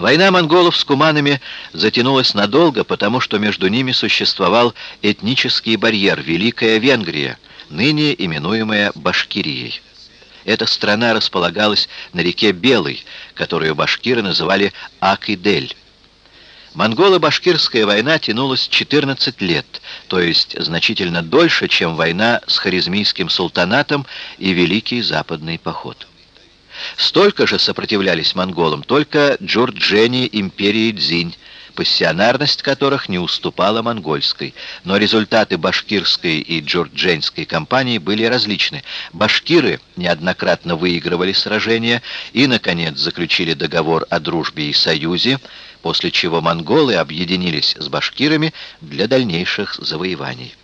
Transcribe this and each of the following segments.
Война монголов с куманами затянулась надолго, потому что между ними существовал этнический барьер Великая Венгрия, ныне именуемая Башкирией. Эта страна располагалась на реке Белой, которую башкиры называли Акидель. Монголо-башкирская война тянулась 14 лет, то есть значительно дольше, чем война с Харизмийским султанатом и Великий Западный поход. Столько же сопротивлялись монголам только джурджени империи Дзинь, пассионарность которых не уступала монгольской, но результаты башкирской и джурдженской кампании были различны. Башкиры неоднократно выигрывали сражения и, наконец, заключили договор о дружбе и союзе, после чего монголы объединились с башкирами для дальнейших завоеваний.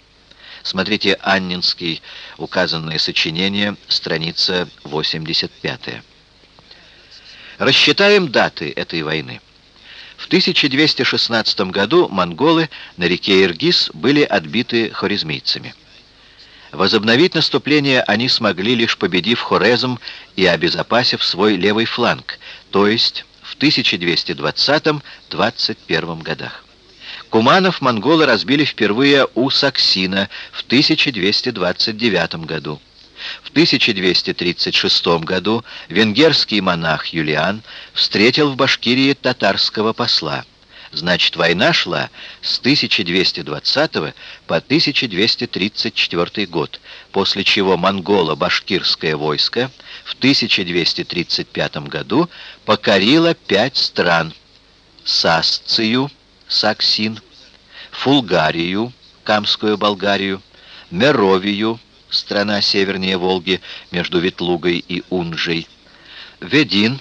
Смотрите Аннинский, указанное сочинение, страница 85. Рассчитаем даты этой войны. В 1216 году монголы на реке Иргиз были отбиты хорезмийцами. Возобновить наступление они смогли, лишь победив Хорезм и обезопасив свой левый фланг, то есть в 1220-21 годах. Куманов монголы разбили впервые у Саксина в 1229 году. В 1236 году венгерский монах Юлиан встретил в Башкирии татарского посла. Значит, война шла с 1220 по 1234 год, после чего монголо-башкирское войско в 1235 году покорило пять стран – Сасцию, Саксин, Фулгарию, Камскую Болгарию, Меровию, страна севернее Волги, между Ветлугой и Унжей, Ведин,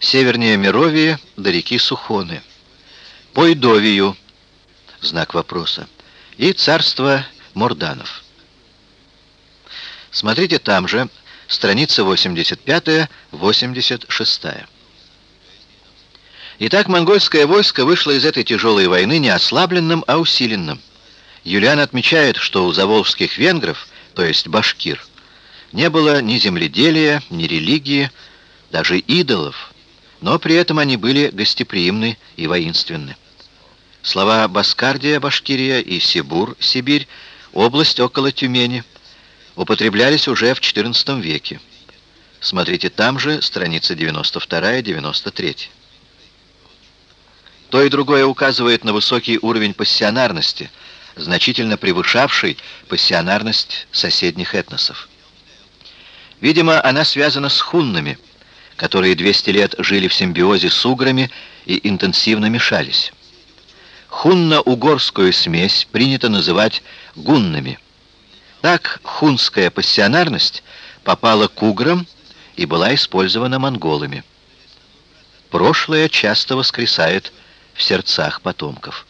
севернее Меровии до реки Сухоны, Пойдовию, знак вопроса, и царство Морданов. Смотрите там же, страница 85-86. Итак, монгольское войско вышло из этой тяжелой войны не ослабленным, а усиленным. Юлиан отмечает, что у заволжских венгров, то есть башкир, не было ни земледелия, ни религии, даже идолов, но при этом они были гостеприимны и воинственны. Слова Баскардия, Башкирия и Сибур, Сибирь, область около Тюмени, употреблялись уже в XIV веке. Смотрите там же, страница 92-93. То и другое указывает на высокий уровень пассионарности, значительно превышавший пассионарность соседних этносов. Видимо, она связана с хуннами, которые 200 лет жили в симбиозе с уграми и интенсивно мешались. Хунно-угорскую смесь принято называть гуннами. Так хунская пассионарность попала к уграм и была использована монголами. Прошлое часто воскресает в сердцах потомков.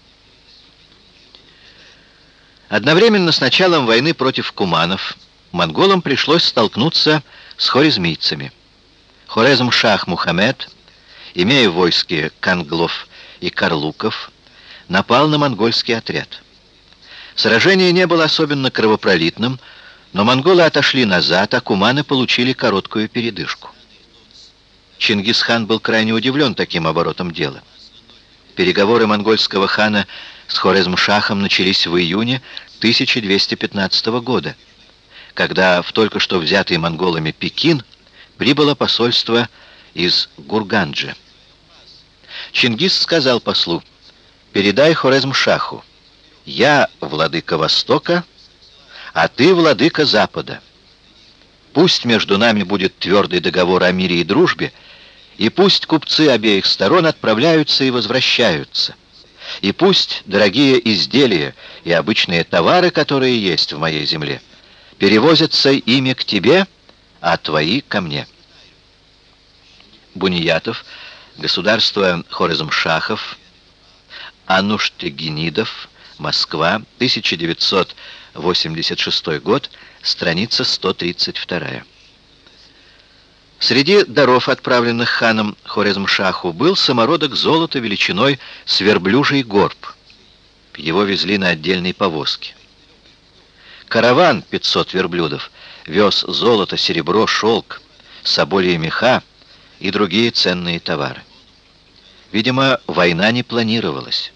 Одновременно с началом войны против куманов монголам пришлось столкнуться с хорезмийцами. Хорезм-шах Мухаммед, имея в войске канглов и карлуков, напал на монгольский отряд. Сражение не было особенно кровопролитным, но монголы отошли назад, а куманы получили короткую передышку. Чингисхан был крайне удивлен таким оборотом дела. Переговоры монгольского хана с Хорезмшахом начались в июне 1215 года, когда в только что взятый монголами Пекин прибыло посольство из Гурганджа. Чингис сказал послу, «Передай Хорезмшаху, я владыка Востока, а ты владыка Запада. Пусть между нами будет твердый договор о мире и дружбе, и пусть купцы обеих сторон отправляются и возвращаются. И пусть дорогие изделия и обычные товары, которые есть в моей земле, перевозятся ими к тебе, а твои ко мне. Буниятов, государство Хорезмшахов, Ануштегенидов, Москва, 1986 год, страница 132. Среди даров, отправленных ханом Хорезмшаху, был самородок золота величиной с верблюжий горб. Его везли на отдельной повозке. Караван, 500 верблюдов, вез золото, серебро, шелк, соболье меха и другие ценные товары. Видимо, война не планировалась.